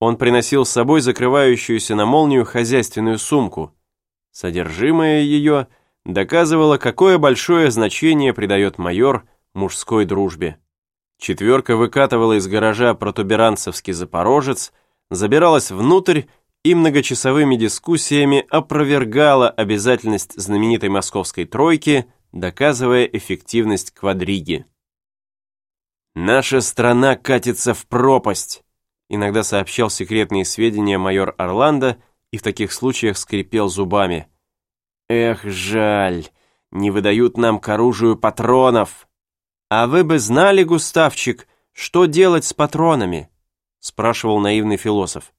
Он приносил с собой закрывающуюся на молнию хозяйственную сумку. Содержимое ее доказывало, какое большое значение придает майор мужской дружбе. Четверка выкатывала из гаража протуберанцевский запорожец, забиралась внутрь и многочасовыми дискуссиями опровергала обязательность знаменитой московской тройки, доказывая эффективность квадриги. «Наша страна катится в пропасть», иногда сообщал секретные сведения майор Орландо и в таких случаях скрипел зубами. «Эх, жаль, не выдают нам к оружию патронов!» «А вы бы знали, Густавчик, что делать с патронами?» спрашивал наивный философ.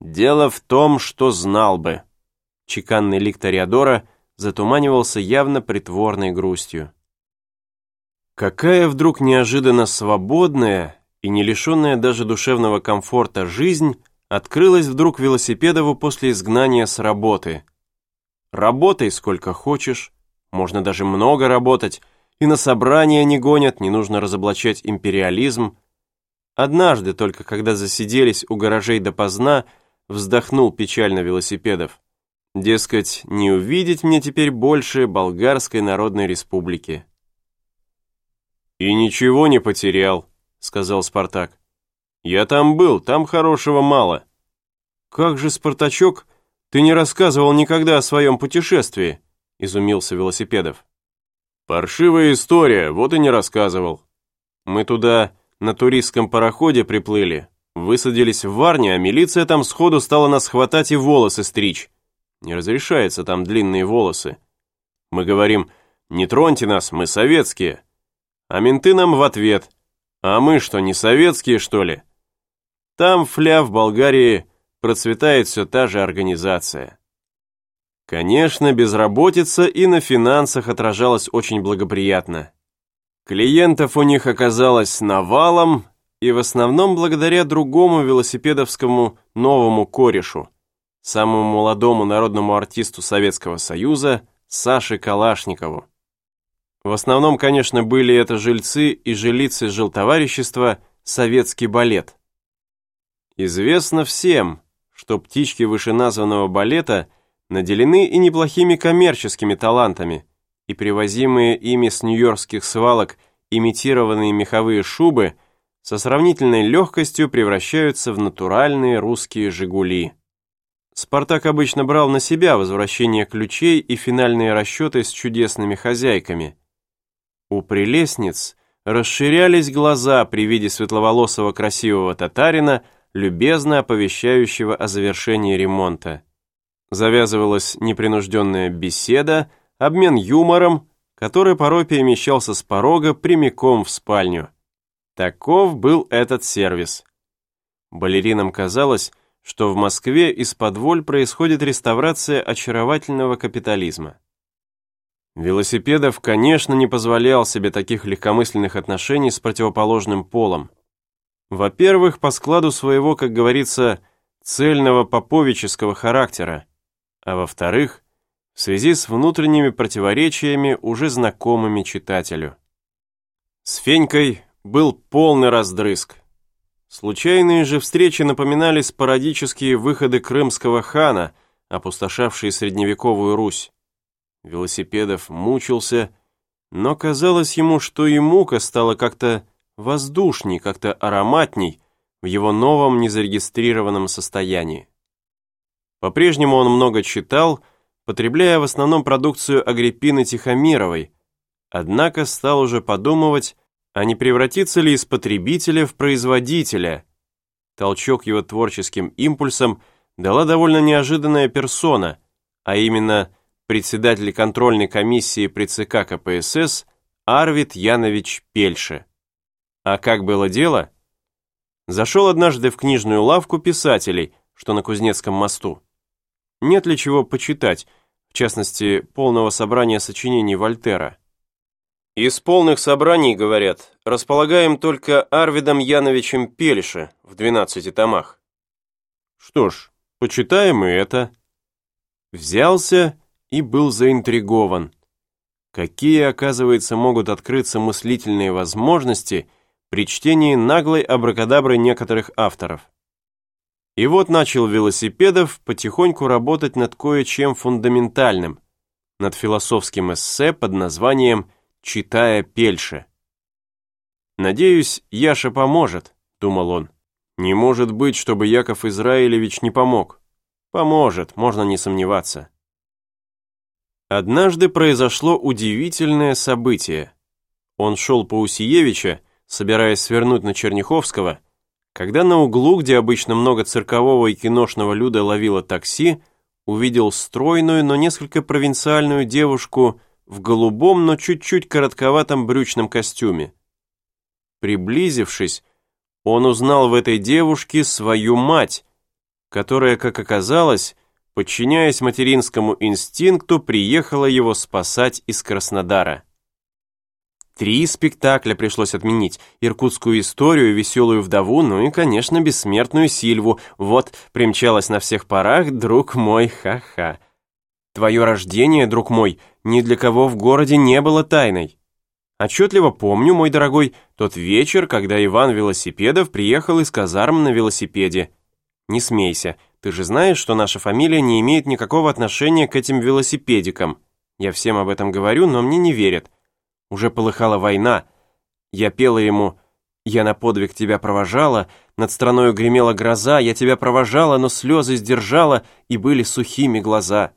«Дело в том, что знал бы». Чеканный лик Ториадора затуманивался явно притворной грустью. Какая вдруг неожиданно свободная и не лишенная даже душевного комфорта жизнь открылась вдруг Велосипедову после изгнания с работы. Работай сколько хочешь, можно даже много работать, и на собрания не гонят, не нужно разоблачать империализм. Однажды, только когда засиделись у гаражей допоздна, вздохнул печально Велосипедов. Дескать, не увидеть мне теперь больше Болгарской Народной Республики. «И ничего не потерял», — сказал Спартак. «Я там был, там хорошего мало». «Как же, Спартачок, ты не рассказывал никогда о своем путешествии?» — изумился Велосипедов. «Паршивая история, вот и не рассказывал. Мы туда на туристском пароходе приплыли, высадились в Варне, а милиция там сходу стала нас хватать и волосы стричь. Не разрешается там длинные волосы. Мы говорим, не троньте нас, мы советские. А менты нам в ответ, а мы что, не советские, что ли? Там, фля, в Болгарии, процветает все та же организация. Конечно, безработица и на финансах отражалась очень благоприятно. Клиентов у них оказалось навалом, и в основном благодаря другому велосипедовскому новому корешу, самому молодому народному артисту Советского Союза Саше Калашникову. В основном, конечно, были это жильцы и жилицы жилтоварищества «Советский балет». Известно всем, что птички вышеназванного балета наделены и неплохими коммерческими талантами, и привозимые ими с нью-йоркских свалок имитированные меховые шубы со сравнительной легкостью превращаются в натуральные русские «Жигули». Спартак обычно брал на себя возвращение ключей и финальные расчеты с чудесными хозяйками – у прелестниц расширялись глаза при виде светловолосого красивого татарина, любезно оповещающего о завершении ремонта. Завязывалась непринужденная беседа, обмен юмором, который порой перемещался с порога прямиком в спальню. Таков был этот сервис. Балеринам казалось, что в Москве из-под происходит реставрация очаровательного капитализма. Велосипедов, конечно, не позволял себе таких легкомысленных отношений с противоположным полом. Во-первых, по складу своего, как говорится, цельного поповического характера, а во-вторых, в связи с внутренними противоречиями, уже знакомыми читателю. С Фенькой был полный раздрызг. Случайные же встречи напоминали спорадические выходы крымского хана, опустошавшие средневековую Русь. Велосипедов мучился, но казалось ему, что и мука стала как-то воздушней, как-то ароматней в его новом незарегистрированном состоянии. По-прежнему он много читал, потребляя в основном продукцию Агриппины Тихомировой, однако стал уже подумывать, а не превратиться ли из потребителя в производителя. Толчок его творческим импульсом дала довольно неожиданная персона, а именно председатель контрольной комиссии при ЦК КПСС Арвид Янович Пельше. А как было дело? Зашел однажды в книжную лавку писателей, что на Кузнецком мосту. Нет ли чего почитать, в частности, полного собрания сочинений Вольтера? Из полных собраний, говорят, располагаем только Арвидом Яновичем Пельше в 12 томах. Что ж, почитаем и это. Взялся и был заинтригован. Какие, оказывается, могут открыться мыслительные возможности при чтении наглой абракадабры некоторых авторов. И вот начал велосипедов потихоньку работать над кое-чем фундаментальным, над философским эссе под названием «Читая Пельше». «Надеюсь, Яша поможет», — думал он. «Не может быть, чтобы Яков Израилевич не помог. Поможет, можно не сомневаться». Однажды произошло удивительное событие. Он шел по Усиевича, собираясь свернуть на Черняховского, когда на углу, где обычно много циркового и киношного люда ловило такси, увидел стройную, но несколько провинциальную девушку в голубом, но чуть-чуть коротковатом брючном костюме. Приблизившись, он узнал в этой девушке свою мать, которая, как оказалось, подчиняясь материнскому инстинкту, приехала его спасать из Краснодара. Три спектакля пришлось отменить. Иркутскую историю, веселую вдову, ну и, конечно, бессмертную Сильву. Вот, примчалась на всех парах, друг мой, ха-ха. Твое рождение, друг мой, ни для кого в городе не было тайной. Отчетливо помню, мой дорогой, тот вечер, когда Иван Велосипедов приехал из казарм на велосипеде. Не смейся, ты же знаешь, что наша фамилия не имеет никакого отношения к этим велосипедикам. Я всем об этом говорю, но мне не верят. Уже полыхала война. Я пела ему «Я на подвиг тебя провожала», над страною гремела гроза, я тебя провожала, но слезы сдержала, и были сухими глаза.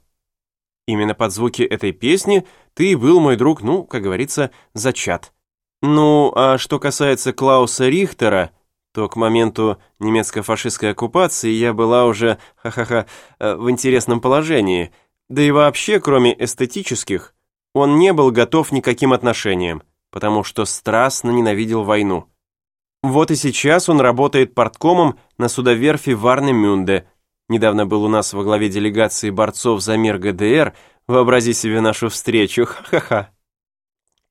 Именно под звуки этой песни ты был мой друг, ну, как говорится, зачат. Ну, а что касается Клауса Рихтера, то к моменту немецко-фашистской оккупации я была уже, ха-ха-ха, э, в интересном положении. Да и вообще, кроме эстетических, он не был готов никаким отношениям, потому что страстно ненавидел войну. Вот и сейчас он работает порткомом на судоверфи Варне-Мюнде. Недавно был у нас во главе делегации борцов за мир ГДР. Вообрази себе нашу встречу, ха-ха-ха.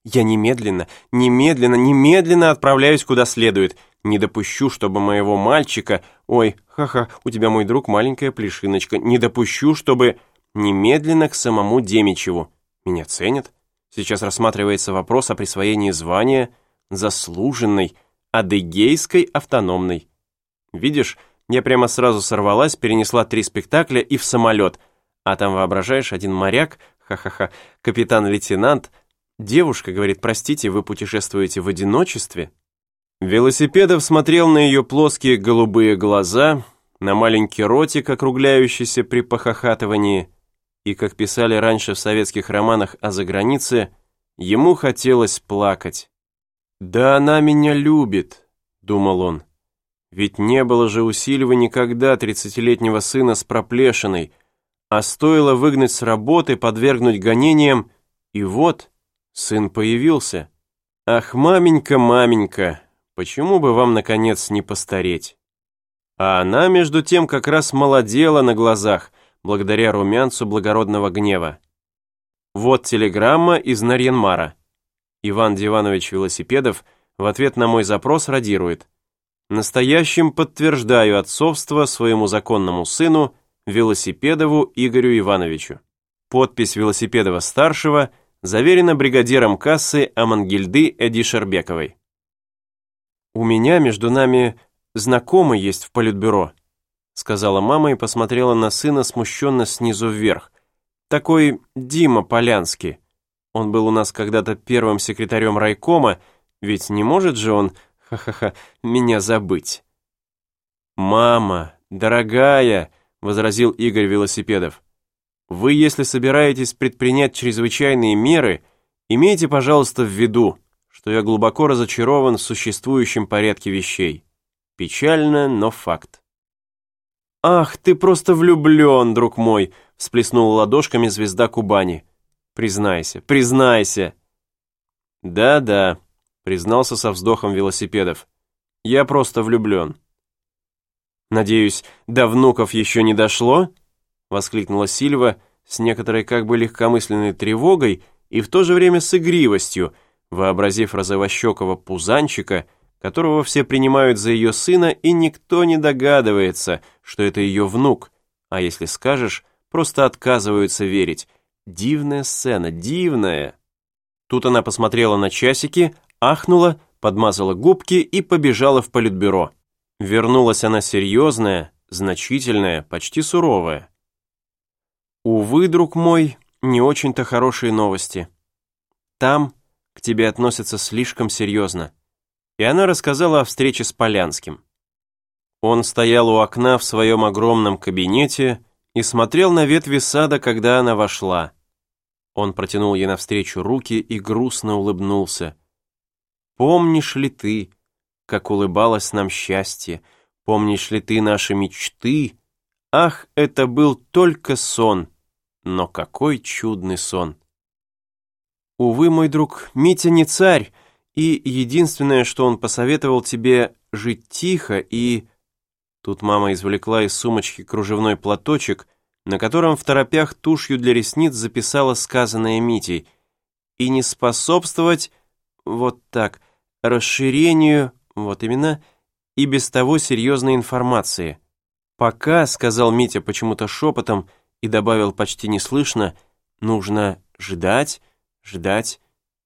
Я немедленно, немедленно, немедленно отправляюсь куда следует. Не допущу, чтобы моего мальчика... Ой, ха-ха, у тебя, мой друг, маленькая плешиночка. Не допущу, чтобы... Немедленно к самому Демичеву. Меня ценят. Сейчас рассматривается вопрос о присвоении звания заслуженной адыгейской автономной. Видишь, я прямо сразу сорвалась, перенесла три спектакля и в самолет. А там, воображаешь, один моряк, ха-ха-ха, капитан-лейтенант. Девушка говорит, простите, вы путешествуете в одиночестве? Велосипедов смотрел на ее плоские голубые глаза, на маленький ротик, округляющийся при похохатывании, и, как писали раньше в советских романах о загранице, ему хотелось плакать. «Да она меня любит», — думал он. «Ведь не было же у никогда тридцатилетнего сына с проплешиной, а стоило выгнать с работы, подвергнуть гонениям, и вот сын появился. Ах, маменька, маменька, почему бы вам, наконец, не постареть?» А она, между тем, как раз молодела на глазах, благодаря румянцу благородного гнева. Вот телеграмма из Нарьянмара. Иван Диванович Велосипедов в ответ на мой запрос радирует. Настоящим подтверждаю отцовство своему законному сыну Велосипедову Игорю Ивановичу. Подпись Велосипедова-старшего заверена бригадиром кассы Амангильды Эди Шербековой. У меня между нами знакомый есть в политбюро, сказала мама и посмотрела на сына смущенно снизу вверх. Такой Дима Полянский. Он был у нас когда-то первым секретарем райкома, ведь не может же он, ха-ха-ха, меня забыть. «Мама, дорогая», — возразил Игорь Велосипедов, «вы, если собираетесь предпринять чрезвычайные меры, имейте, пожалуйста, в виду, что я глубоко разочарован в существующем порядке вещей. Печально, но факт». «Ах, ты просто влюблен, друг мой!» всплеснула ладошками звезда Кубани. «Признайся, признайся!» «Да-да», признался со вздохом велосипедов. «Я просто влюблен». «Надеюсь, до внуков еще не дошло?» Воскликнула Сильва с некоторой как бы легкомысленной тревогой и в то же время с игривостью, вообразив розовощекого пузанчика, которого все принимают за ее сына, и никто не догадывается, что это ее внук, а если скажешь, просто отказываются верить. Дивная сцена, дивная. Тут она посмотрела на часики, ахнула, подмазала губки и побежала в политбюро. Вернулась она серьезная, значительное, почти суровое. Увы, друг мой, не очень-то хорошие новости. Там к тебе относятся слишком серьезно. И она рассказала о встрече с Полянским. Он стоял у окна в своем огромном кабинете и смотрел на ветви сада, когда она вошла. Он протянул ей навстречу руки и грустно улыбнулся. «Помнишь ли ты, как улыбалось нам счастье? Помнишь ли ты наши мечты? Ах, это был только сон, но какой чудный сон!» «Увы, мой друг, Митя не царь, и единственное, что он посоветовал тебе, жить тихо и...» Тут мама извлекла из сумочки кружевной платочек, на котором в торопях тушью для ресниц записала сказанное Митей, и не способствовать, вот так, расширению, вот именно, и без того серьезной информации. «Пока», — сказал Митя почему-то шепотом и добавил почти неслышно, «нужно ждать, ждать,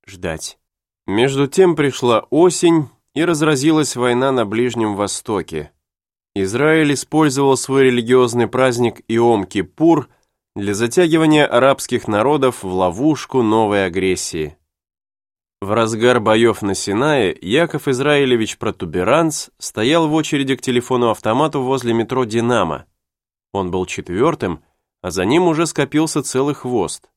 ждать». Между тем пришла осень, и разразилась война на Ближнем Востоке. Израиль использовал свой религиозный праздник Иом-Кипур для затягивания арабских народов в ловушку новой агрессии. В разгар боев на Синае Яков Израилевич Протуберанц стоял в очереди к телефону-автомату возле метро «Динамо». Он был четвертым, а за ним уже скопился целый хвост.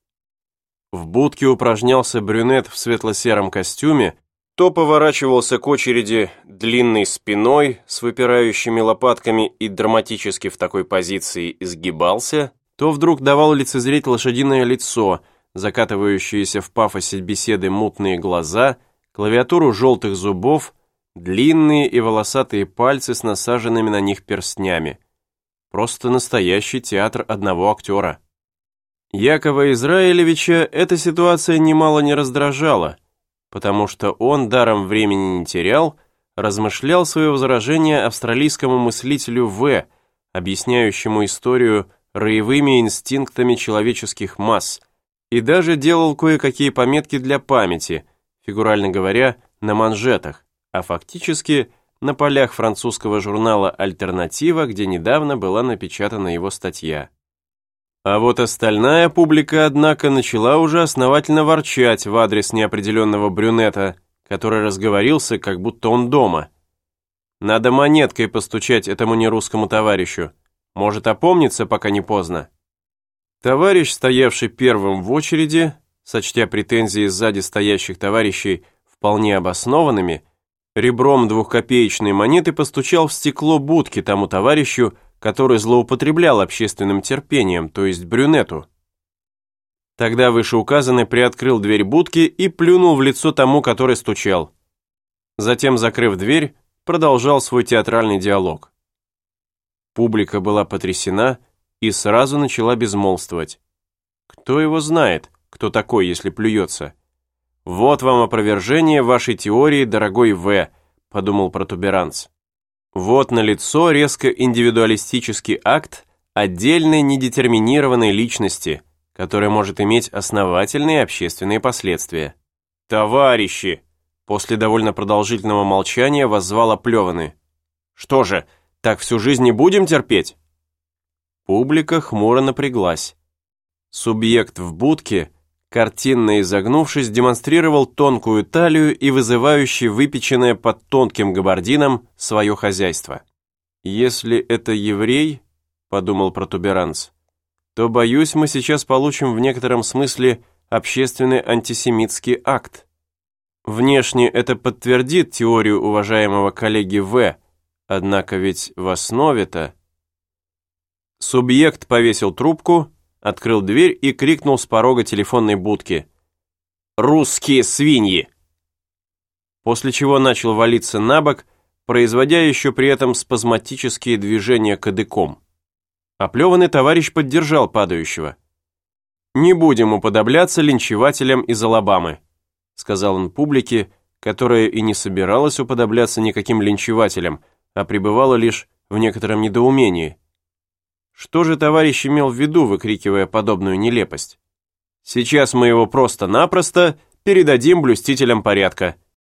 В будке упражнялся брюнет в светло-сером костюме, то поворачивался к очереди длинной спиной с выпирающими лопатками и драматически в такой позиции изгибался, то вдруг давал лицезреть лошадиное лицо, закатывающиеся в пафосе беседы мутные глаза, клавиатуру желтых зубов, длинные и волосатые пальцы с насаженными на них перстнями. Просто настоящий театр одного актера. Якова Израилевича эта ситуация немало не раздражала – потому что он даром времени не терял, размышлял свое возражение австралийскому мыслителю В., объясняющему историю роевыми инстинктами человеческих масс, и даже делал кое-какие пометки для памяти, фигурально говоря, на манжетах, а фактически на полях французского журнала «Альтернатива», где недавно была напечатана его статья. А вот остальная публика, однако, начала уже основательно ворчать в адрес неопределенного брюнета, который разговорился, как будто он дома. Надо монеткой постучать этому нерусскому товарищу. Может опомниться, пока не поздно. Товарищ, стоявший первым в очереди, сочтя претензии сзади стоящих товарищей вполне обоснованными, ребром двухкопеечной монеты постучал в стекло будки тому товарищу, который злоупотреблял общественным терпением, то есть брюнету. Тогда вышеуказанный приоткрыл дверь будки и плюнул в лицо тому, который стучал. Затем, закрыв дверь, продолжал свой театральный диалог. Публика была потрясена и сразу начала безмолвствовать. Кто его знает, кто такой, если плюется? Вот вам опровержение вашей теории, дорогой В, подумал протуберанц. Вот налицо резко индивидуалистический акт отдельной недетерминированной личности, которая может иметь основательные общественные последствия. «Товарищи!» После довольно продолжительного молчания воззвал оплеваны. «Что же, так всю жизнь не будем терпеть?» Публика хмуро напряглась. Субъект в будке картинно изогнувшись, демонстрировал тонкую талию и вызывающе выпеченное под тонким габардином свое хозяйство. «Если это еврей», — подумал протуберанц, то, боюсь, мы сейчас получим в некотором смысле общественный антисемитский акт. Внешне это подтвердит теорию уважаемого коллеги В, однако ведь в основе-то... Субъект повесил трубку, открыл дверь и крикнул с порога телефонной будки. «Русские свиньи!» После чего начал валиться на бок, производя еще при этом спазматические движения кадыком. Оплеванный товарищ поддержал падающего. «Не будем уподобляться линчевателям из Алабамы», сказал он публике, которая и не собиралась уподобляться никаким линчевателям, а пребывала лишь в некотором недоумении. Что же товарищ имел в виду, выкрикивая подобную нелепость? Сейчас мы его просто-напросто передадим блюстителям порядка.